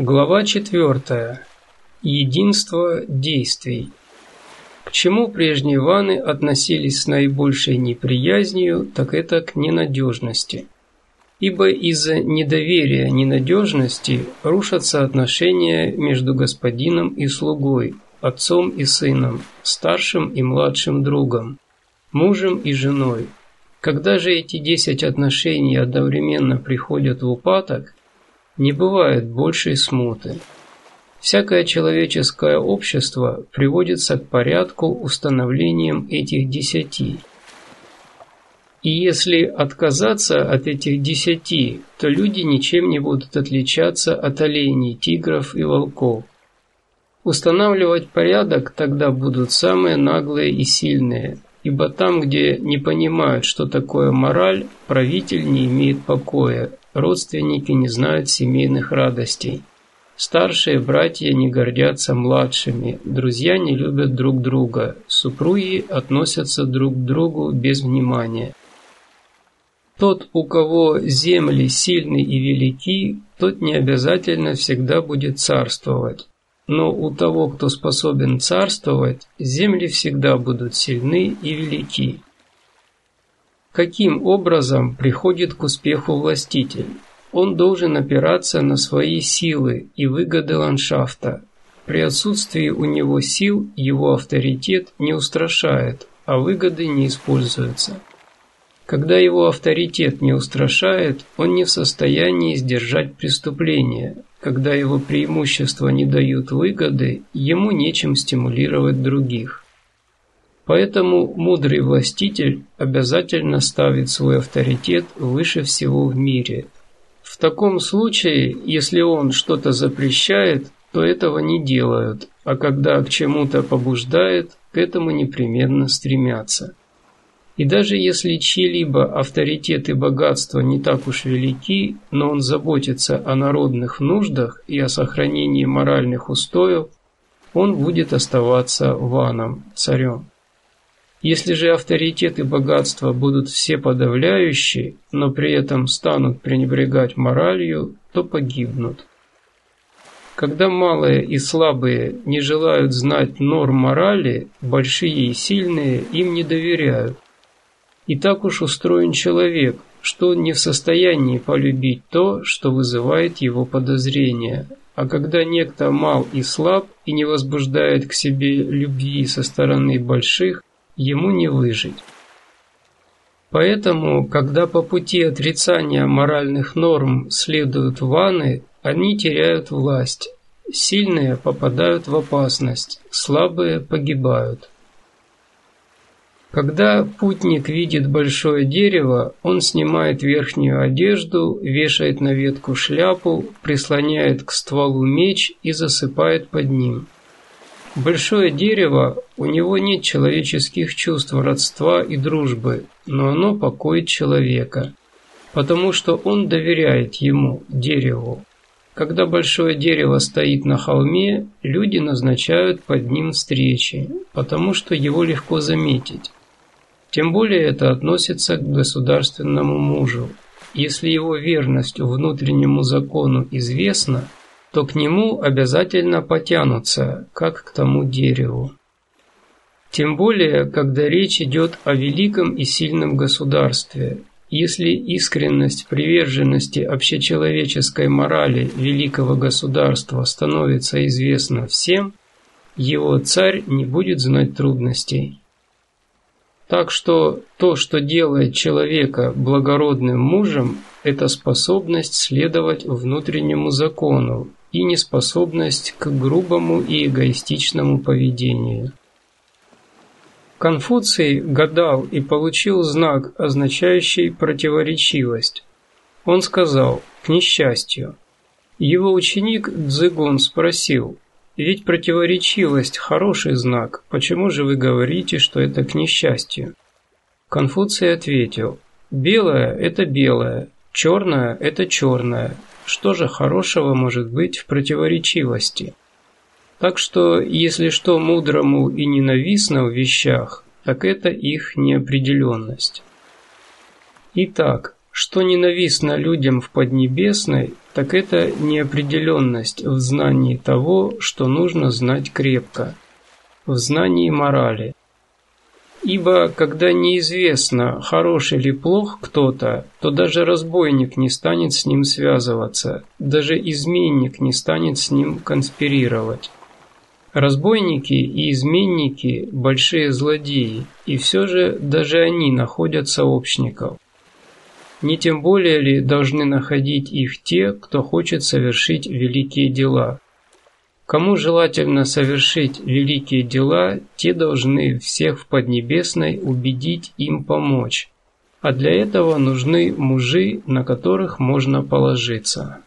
Глава 4. Единство действий. К чему прежние ваны относились с наибольшей неприязнью, так это к ненадежности. Ибо из-за недоверия ненадежности рушатся отношения между господином и слугой, отцом и сыном, старшим и младшим другом, мужем и женой. Когда же эти десять отношений одновременно приходят в упадок, не бывает большей смуты. Всякое человеческое общество приводится к порядку установлением этих десяти. И если отказаться от этих десяти, то люди ничем не будут отличаться от оленей, тигров и волков. Устанавливать порядок тогда будут самые наглые и сильные, ибо там, где не понимают, что такое мораль, правитель не имеет покоя, родственники не знают семейных радостей. Старшие братья не гордятся младшими, друзья не любят друг друга, супруги относятся друг к другу без внимания. Тот, у кого земли сильны и велики, тот не обязательно всегда будет царствовать. Но у того, кто способен царствовать, земли всегда будут сильны и велики. Каким образом приходит к успеху властитель? Он должен опираться на свои силы и выгоды ландшафта. При отсутствии у него сил его авторитет не устрашает, а выгоды не используются. Когда его авторитет не устрашает, он не в состоянии сдержать преступление. Когда его преимущества не дают выгоды, ему нечем стимулировать других. Поэтому мудрый властитель обязательно ставит свой авторитет выше всего в мире – в таком случае, если он что-то запрещает, то этого не делают, а когда к чему-то побуждает, к этому непременно стремятся. И даже если чьи-либо авторитет и богатство не так уж велики, но он заботится о народных нуждах и о сохранении моральных устоев, он будет оставаться ваном, царем. Если же авторитет и богатство будут все подавляющие, но при этом станут пренебрегать моралью, то погибнут. Когда малые и слабые не желают знать норм морали, большие и сильные им не доверяют. И так уж устроен человек, что он не в состоянии полюбить то, что вызывает его подозрения. А когда некто мал и слаб и не возбуждает к себе любви со стороны больших, ему не выжить. Поэтому, когда по пути отрицания моральных норм следуют ваны, они теряют власть, сильные попадают в опасность, слабые погибают. Когда путник видит большое дерево, он снимает верхнюю одежду, вешает на ветку шляпу, прислоняет к стволу меч и засыпает под ним. Большое дерево, у него нет человеческих чувств родства и дружбы, но оно покоит человека, потому что он доверяет ему, дереву. Когда большое дерево стоит на холме, люди назначают под ним встречи, потому что его легко заметить. Тем более это относится к государственному мужу. Если его верность внутреннему закону известна, то к нему обязательно потянутся, как к тому дереву. Тем более, когда речь идет о великом и сильном государстве. Если искренность приверженности общечеловеческой морали великого государства становится известна всем, его царь не будет знать трудностей. Так что то, что делает человека благородным мужем, это способность следовать внутреннему закону, и неспособность к грубому и эгоистичному поведению. Конфуций гадал и получил знак, означающий противоречивость. Он сказал «к несчастью». Его ученик Цзыгун спросил «Ведь противоречивость – хороший знак, почему же вы говорите, что это к несчастью?» Конфуций ответил «Белое – это белое, черное – это черное, что же хорошего может быть в противоречивости? Так что, если что мудрому и ненавистно в вещах, так это их неопределенность. Итак, Что ненавистно людям в Поднебесной, так это неопределенность в знании того, что нужно знать крепко, в знании морали. Ибо когда неизвестно, хорош или плох кто-то, то даже разбойник не станет с ним связываться, даже изменник не станет с ним конспирировать. Разбойники и изменники – большие злодеи, и все же даже они находят сообщников. Не тем более ли должны находить их те, кто хочет совершить великие дела? Кому желательно совершить великие дела, те должны всех в Поднебесной убедить им помочь. А для этого нужны мужи, на которых можно положиться.